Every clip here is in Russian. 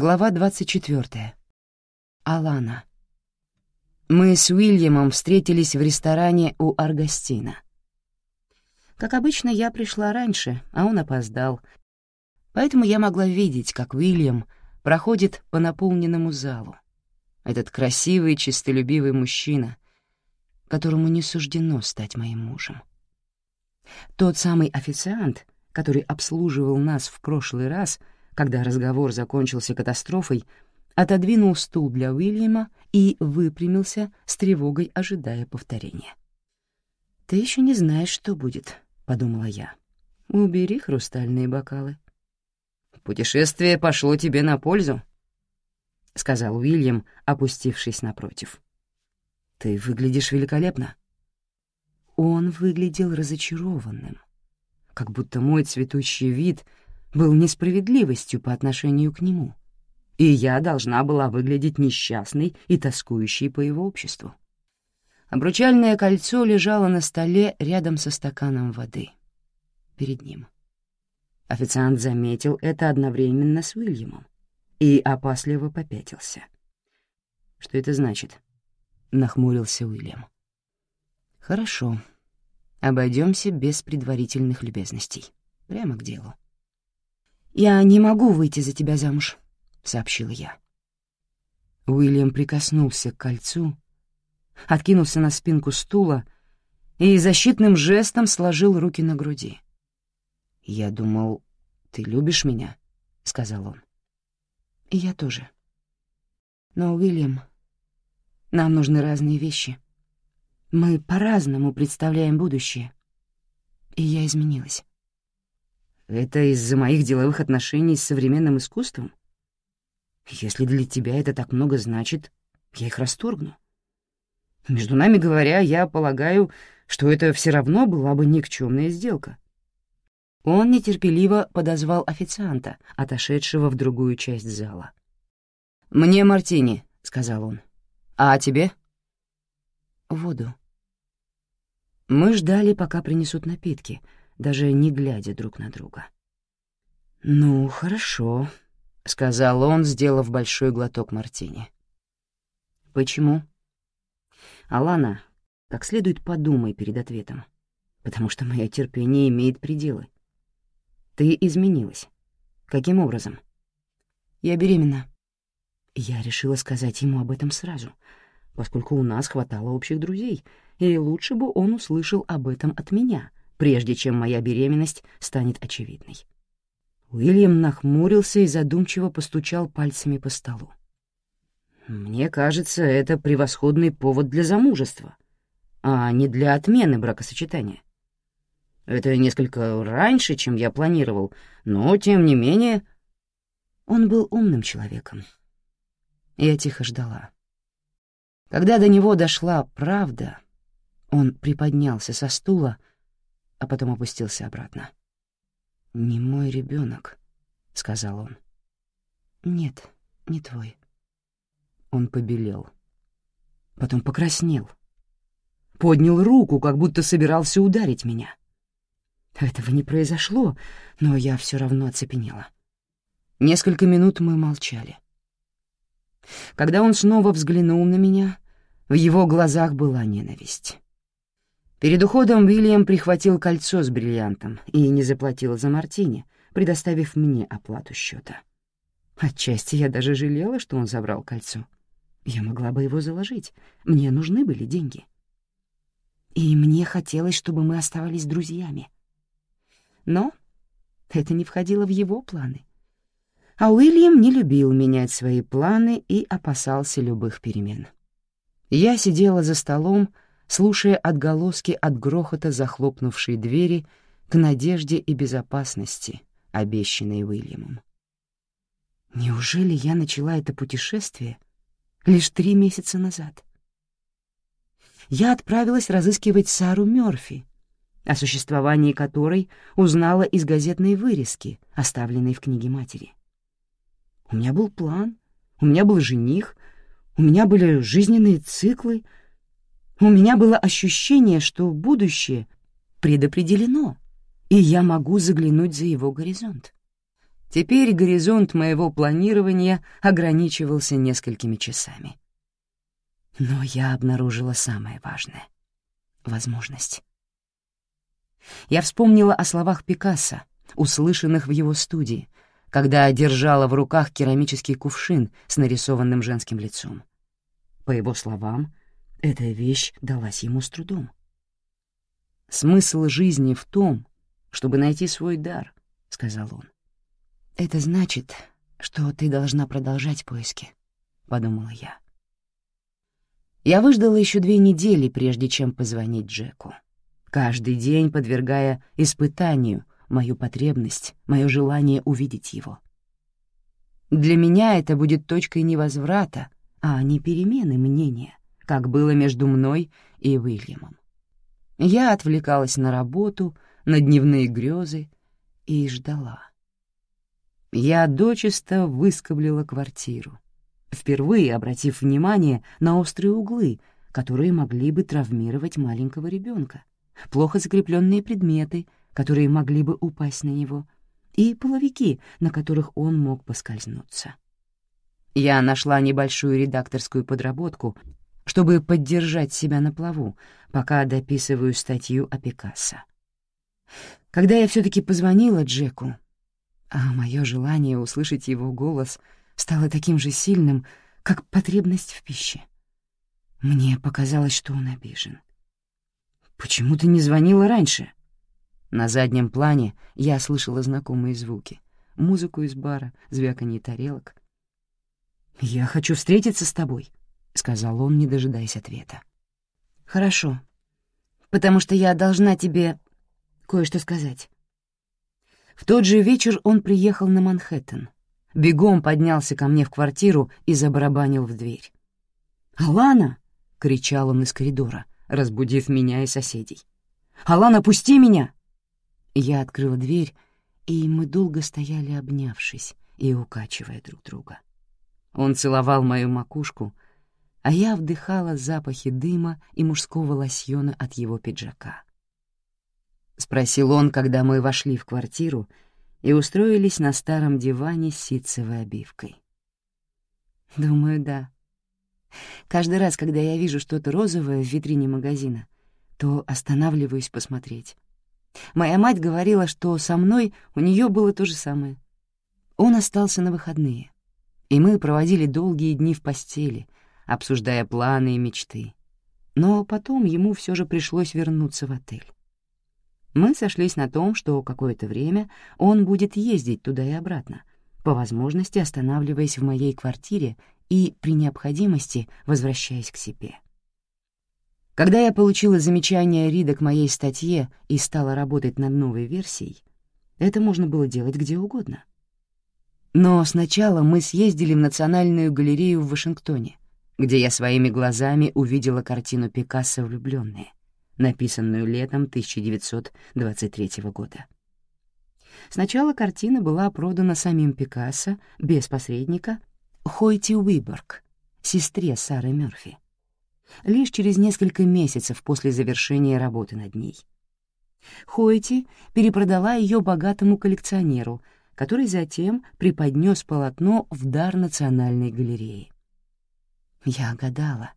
Глава 24. Алана. Мы с Уильямом встретились в ресторане у Аргостина. Как обычно, я пришла раньше, а он опоздал, поэтому я могла видеть, как Уильям проходит по наполненному залу. Этот красивый, чистолюбивый мужчина, которому не суждено стать моим мужем. Тот самый официант, который обслуживал нас в прошлый раз — когда разговор закончился катастрофой, отодвинул стул для Уильяма и выпрямился с тревогой, ожидая повторения. «Ты еще не знаешь, что будет», — подумала я. «Убери хрустальные бокалы». «Путешествие пошло тебе на пользу», — сказал Уильям, опустившись напротив. «Ты выглядишь великолепно». Он выглядел разочарованным, как будто мой цветущий вид — был несправедливостью по отношению к нему, и я должна была выглядеть несчастной и тоскующей по его обществу. Обручальное кольцо лежало на столе рядом со стаканом воды. Перед ним. Официант заметил это одновременно с Уильямом и опасливо попятился. «Что это значит?» — нахмурился Уильям. «Хорошо. Обойдемся без предварительных любезностей. Прямо к делу. «Я не могу выйти за тебя замуж», — сообщила я. Уильям прикоснулся к кольцу, откинулся на спинку стула и защитным жестом сложил руки на груди. «Я думал, ты любишь меня», — сказал он. «И я тоже. Но, Уильям, нам нужны разные вещи. Мы по-разному представляем будущее. И я изменилась. Это из-за моих деловых отношений с современным искусством? Если для тебя это так много значит, я их расторгну. Между нами говоря, я полагаю, что это все равно была бы никчемная сделка. Он нетерпеливо подозвал официанта, отошедшего в другую часть зала. «Мне мартини», — сказал он. «А тебе?» «Воду». Мы ждали, пока принесут напитки — даже не глядя друг на друга. «Ну, хорошо», — сказал он, сделав большой глоток мартини. «Почему?» «Алана, как следует подумай перед ответом, потому что мое терпение имеет пределы. Ты изменилась. Каким образом?» «Я беременна». Я решила сказать ему об этом сразу, поскольку у нас хватало общих друзей, и лучше бы он услышал об этом от меня — прежде чем моя беременность станет очевидной. Уильям нахмурился и задумчиво постучал пальцами по столу. «Мне кажется, это превосходный повод для замужества, а не для отмены бракосочетания. Это несколько раньше, чем я планировал, но, тем не менее...» Он был умным человеком. Я тихо ждала. Когда до него дошла правда, он приподнялся со стула, а потом опустился обратно. «Не мой ребенок, сказал он. «Нет, не твой». Он побелел. Потом покраснел. Поднял руку, как будто собирался ударить меня. Этого не произошло, но я все равно оцепенела. Несколько минут мы молчали. Когда он снова взглянул на меня, в его глазах была ненависть. Перед уходом Уильям прихватил кольцо с бриллиантом и не заплатил за мартини, предоставив мне оплату счета. Отчасти я даже жалела, что он забрал кольцо. Я могла бы его заложить. Мне нужны были деньги. И мне хотелось, чтобы мы оставались друзьями. Но это не входило в его планы. А Уильям не любил менять свои планы и опасался любых перемен. Я сидела за столом, слушая отголоски от грохота захлопнувшей двери к надежде и безопасности, обещанной Уильямом. Неужели я начала это путешествие лишь три месяца назад? Я отправилась разыскивать Сару Мёрфи, о существовании которой узнала из газетной вырезки, оставленной в книге матери. У меня был план, у меня был жених, у меня были жизненные циклы — у меня было ощущение, что будущее предопределено, и я могу заглянуть за его горизонт. Теперь горизонт моего планирования ограничивался несколькими часами. Но я обнаружила самое важное — возможность. Я вспомнила о словах Пикассо, услышанных в его студии, когда держала в руках керамический кувшин с нарисованным женским лицом. По его словам, эта вещь далась ему с трудом. «Смысл жизни в том, чтобы найти свой дар», — сказал он. «Это значит, что ты должна продолжать поиски», — подумала я. Я выждала еще две недели, прежде чем позвонить Джеку, каждый день подвергая испытанию мою потребность, мое желание увидеть его. Для меня это будет точкой невозврата, а не перемены мнения, как было между мной и Уильямом. Я отвлекалась на работу, на дневные грезы и ждала. Я дочисто выскоблила квартиру, впервые обратив внимание на острые углы, которые могли бы травмировать маленького ребенка, плохо закрепленные предметы, которые могли бы упасть на него, и половики, на которых он мог поскользнуться. Я нашла небольшую редакторскую подработку, чтобы поддержать себя на плаву, пока дописываю статью о Пикассо. Когда я все-таки позвонила Джеку, а мое желание услышать его голос стало таким же сильным, как потребность в пище. Мне показалось, что он обижен. «Почему ты не звонила раньше?» На заднем плане я слышала знакомые звуки. Музыку из бара, звяканье тарелок. «Я хочу встретиться с тобой», — сказал он, не дожидаясь ответа. «Хорошо, потому что я должна тебе кое-что сказать». В тот же вечер он приехал на Манхэттен. Бегом поднялся ко мне в квартиру и забарабанил в дверь. «Алана!» — кричал он из коридора, разбудив меня и соседей. «Алана, пусти меня!» Я открыла дверь, и мы долго стояли, обнявшись и укачивая друг друга. Он целовал мою макушку, а я вдыхала запахи дыма и мужского лосьона от его пиджака. — спросил он, когда мы вошли в квартиру и устроились на старом диване с ситцевой обивкой. «Думаю, да. Каждый раз, когда я вижу что-то розовое в витрине магазина, то останавливаюсь посмотреть. Моя мать говорила, что со мной у нее было то же самое. Он остался на выходные, и мы проводили долгие дни в постели, обсуждая планы и мечты. Но потом ему все же пришлось вернуться в отель. Мы сошлись на том, что какое-то время он будет ездить туда и обратно, по возможности останавливаясь в моей квартире и, при необходимости, возвращаясь к себе. Когда я получила замечание Рида к моей статье и стала работать над новой версией, это можно было делать где угодно. Но сначала мы съездили в Национальную галерею в Вашингтоне, где я своими глазами увидела картину Пикассо «Влюблённые», написанную летом 1923 года. Сначала картина была продана самим Пикассо, без посредника, Хойти Уиборг, сестре Сары Мёрфи, лишь через несколько месяцев после завершения работы над ней. Хойти перепродала ее богатому коллекционеру, который затем преподнес полотно в дар Национальной галереи. Я гадала,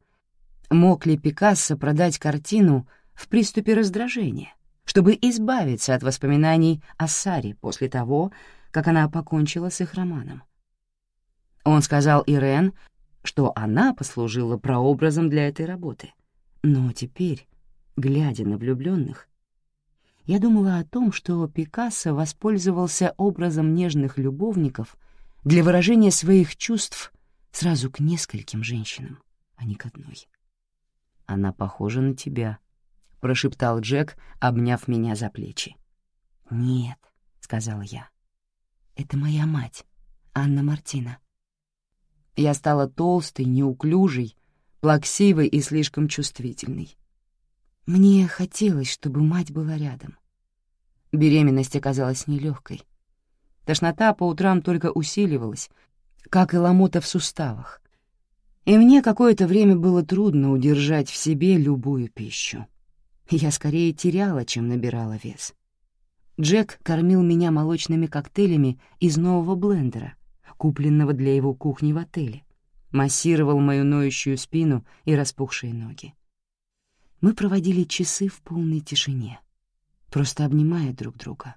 мог ли Пикассо продать картину в приступе раздражения, чтобы избавиться от воспоминаний о Саре после того, как она покончила с их романом. Он сказал Ирен, что она послужила прообразом для этой работы. Но теперь, глядя на влюбленных, я думала о том, что Пикассо воспользовался образом нежных любовников для выражения своих чувств сразу к нескольким женщинам, а не к одной. «Она похожа на тебя», прошептал Джек, обняв меня за плечи. «Нет», — сказала я. «Это моя мать, Анна Мартина». Я стала толстой, неуклюжей, плаксивой и слишком чувствительной. Мне хотелось, чтобы мать была рядом. Беременность оказалась нелегкой. Тошнота по утрам только усиливалась, как и ломота в суставах. И мне какое-то время было трудно удержать в себе любую пищу. Я скорее теряла, чем набирала вес. Джек кормил меня молочными коктейлями из нового блендера, купленного для его кухни в отеле, массировал мою ноющую спину и распухшие ноги. Мы проводили часы в полной тишине, просто обнимая друг друга,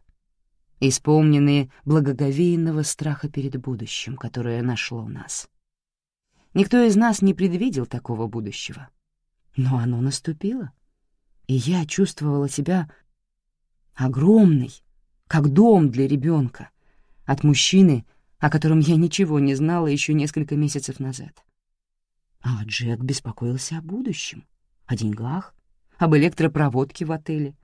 исполненные благоговейного страха перед будущим, которое нашло нас. Никто из нас не предвидел такого будущего, но оно наступило, и я чувствовала себя огромный, как дом для ребенка, от мужчины, о котором я ничего не знала еще несколько месяцев назад. А Джек беспокоился о будущем, о деньгах, об электропроводке в отеле,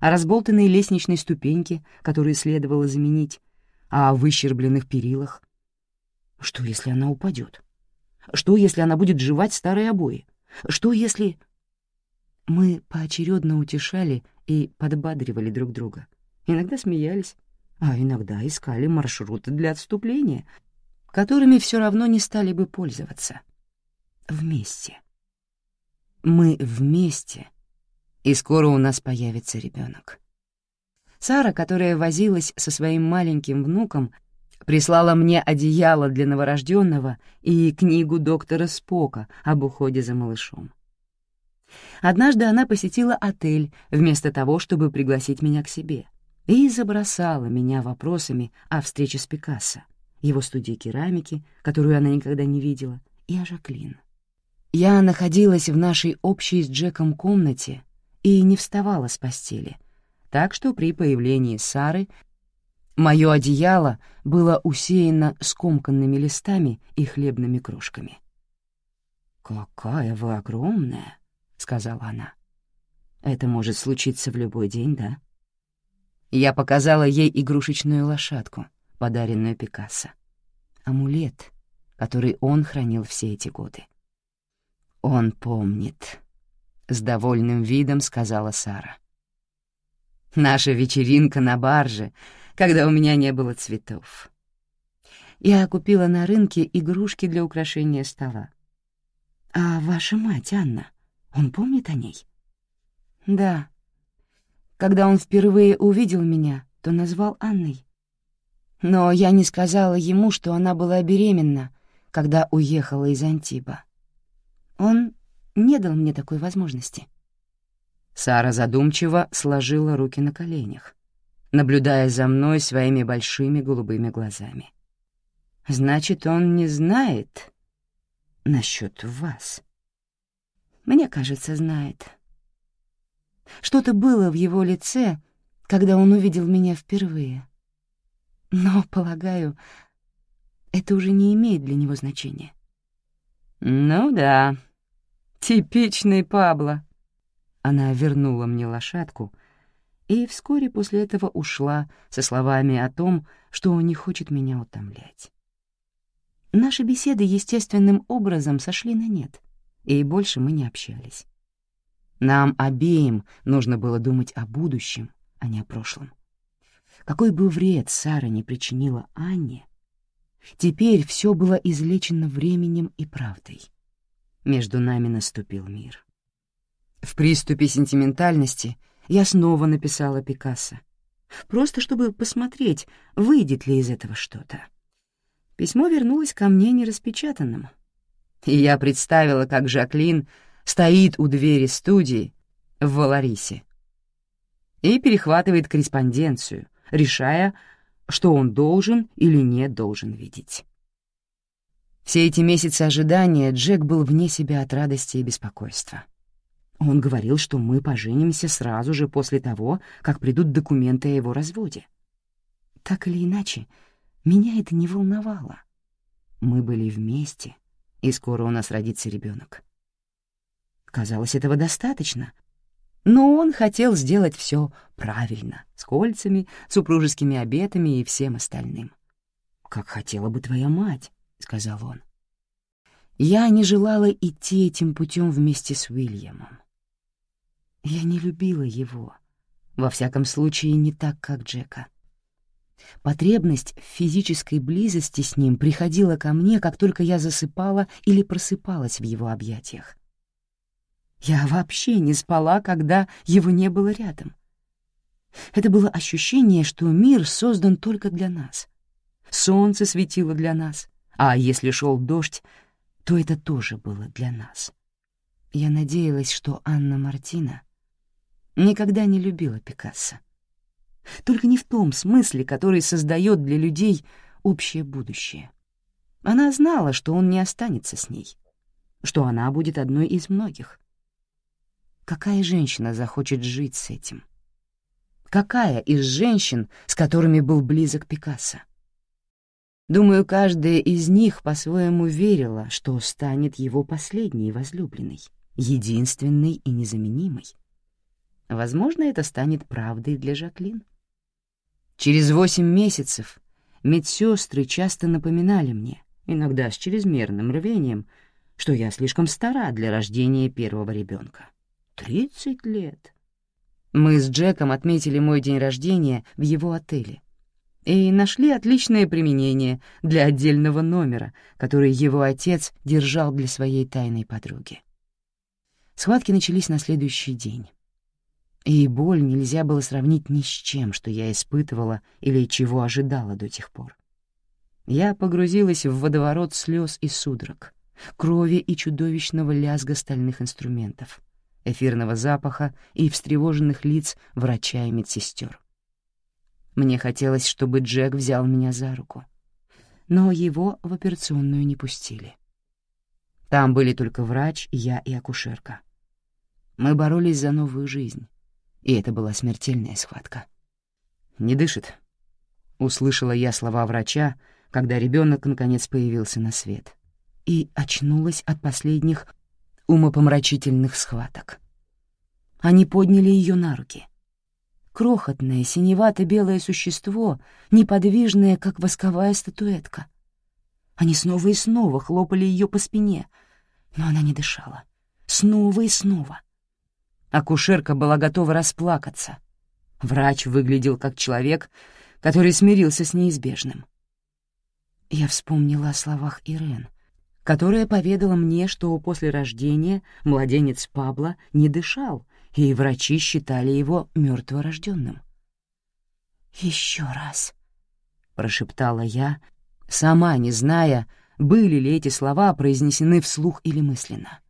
о разболтанной лестничной ступеньке, которую следовало заменить, о выщербленных перилах. Что, если она упадет? Что, если она будет жевать старые обои? Что, если... Мы поочередно утешали и подбадривали друг друга. Иногда смеялись, а иногда искали маршруты для отступления, которыми все равно не стали бы пользоваться. Вместе. Мы вместе, и скоро у нас появится ребенок. Сара, которая возилась со своим маленьким внуком, прислала мне одеяло для новорожденного и книгу доктора Спока об уходе за малышом. Однажды она посетила отель вместо того, чтобы пригласить меня к себе, и забросала меня вопросами о встрече с Пикассо, его студии керамики, которую она никогда не видела, и о Жаклин. Я находилась в нашей общей с Джеком комнате и не вставала с постели, так что при появлении Сары мое одеяло было усеяно скомканными листами и хлебными крошками. «Какая вы огромная!» — сказала она. «Это может случиться в любой день, да?» Я показала ей игрушечную лошадку, подаренную Пикассо. Амулет, который он хранил все эти годы. «Он помнит», — с довольным видом сказала Сара. «Наша вечеринка на барже, когда у меня не было цветов. Я купила на рынке игрушки для украшения стола. А ваша мать, Анна, он помнит о ней? Да. Когда он впервые увидел меня, то назвал Анной. Но я не сказала ему, что она была беременна, когда уехала из Антиба. Он не дал мне такой возможности. Сара задумчиво сложила руки на коленях, наблюдая за мной своими большими голубыми глазами. «Значит, он не знает насчет вас?» Мне кажется, знает. Что-то было в его лице, когда он увидел меня впервые. Но, полагаю, это уже не имеет для него значения. «Ну да, типичный Пабло». Она вернула мне лошадку и вскоре после этого ушла со словами о том, что не хочет меня утомлять. Наши беседы естественным образом сошли на нет и больше мы не общались. Нам обеим нужно было думать о будущем, а не о прошлом. Какой бы вред Сара не причинила Анне, теперь все было излечено временем и правдой. Между нами наступил мир. В приступе сентиментальности я снова написала Пикассо, просто чтобы посмотреть, выйдет ли из этого что-то. Письмо вернулось ко мне нераспечатанным — и я представила, как Жаклин стоит у двери студии в Валарисе и перехватывает корреспонденцию, решая, что он должен или не должен видеть. Все эти месяцы ожидания Джек был вне себя от радости и беспокойства. Он говорил, что мы поженимся сразу же после того, как придут документы о его разводе. Так или иначе, меня это не волновало. Мы были вместе, и скоро у нас родится ребенок. Казалось, этого достаточно. Но он хотел сделать все правильно, с кольцами, супружескими обетами и всем остальным. «Как хотела бы твоя мать», — сказал он. Я не желала идти этим путем вместе с Уильямом. Я не любила его, во всяком случае не так, как Джека. Потребность в физической близости с ним приходила ко мне, как только я засыпала или просыпалась в его объятиях. Я вообще не спала, когда его не было рядом. Это было ощущение, что мир создан только для нас. Солнце светило для нас, а если шел дождь, то это тоже было для нас. Я надеялась, что Анна Мартина никогда не любила Пикассо. Только не в том смысле, который создает для людей общее будущее. Она знала, что он не останется с ней, что она будет одной из многих. Какая женщина захочет жить с этим? Какая из женщин, с которыми был близок Пикассо? Думаю, каждая из них по-своему верила, что станет его последней возлюбленной, единственной и незаменимой. Возможно, это станет правдой для Жаклин. Через восемь месяцев медсестры часто напоминали мне, иногда с чрезмерным рвением, что я слишком стара для рождения первого ребенка. Тридцать лет. Мы с Джеком отметили мой день рождения в его отеле и нашли отличное применение для отдельного номера, который его отец держал для своей тайной подруги. Схватки начались на следующий день и боль нельзя было сравнить ни с чем, что я испытывала или чего ожидала до тех пор. Я погрузилась в водоворот слез и судорог, крови и чудовищного лязга стальных инструментов, эфирного запаха и встревоженных лиц врача и медсестер. Мне хотелось, чтобы Джек взял меня за руку, но его в операционную не пустили. Там были только врач, я и акушерка. Мы боролись за новую жизнь, и это была смертельная схватка. «Не дышит», — услышала я слова врача, когда ребенок наконец появился на свет, и очнулась от последних умопомрачительных схваток. Они подняли ее на руки. Крохотное, синевато-белое существо, неподвижное, как восковая статуэтка. Они снова и снова хлопали ее по спине, но она не дышала. Снова и снова — Акушерка была готова расплакаться. Врач выглядел как человек, который смирился с неизбежным. Я вспомнила о словах Ирен, которая поведала мне, что после рождения младенец Пабло не дышал, и врачи считали его мертворожденным. «Еще раз», — прошептала я, сама не зная, были ли эти слова произнесены вслух или мысленно.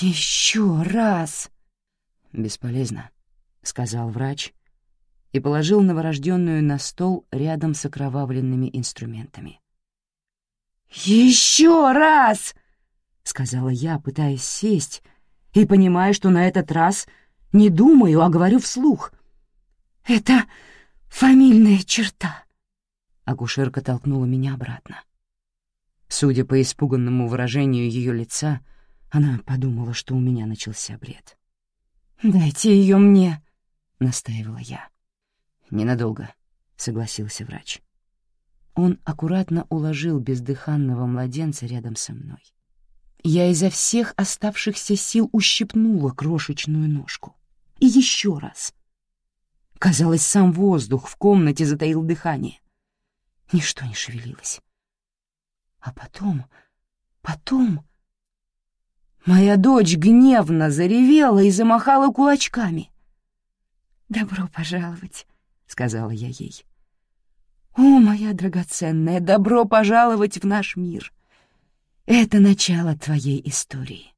«Еще раз!» «Бесполезно», — сказал врач и положил новорожденную на стол рядом с окровавленными инструментами. «Еще раз!» — сказала я, пытаясь сесть, и понимая, что на этот раз не думаю, а говорю вслух. «Это фамильная черта!» Акушерка толкнула меня обратно. Судя по испуганному выражению ее лица, она подумала, что у меня начался бред. «Дайте ее мне», — настаивала я. «Ненадолго», — согласился врач. Он аккуратно уложил бездыханного младенца рядом со мной. Я изо всех оставшихся сил ущипнула крошечную ножку. И еще раз. Казалось, сам воздух в комнате затаил дыхание. Ничто не шевелилось. А потом, потом Моя дочь гневно заревела и замахала кулачками. «Добро пожаловать», — сказала я ей. «О, моя драгоценная, добро пожаловать в наш мир! Это начало твоей истории».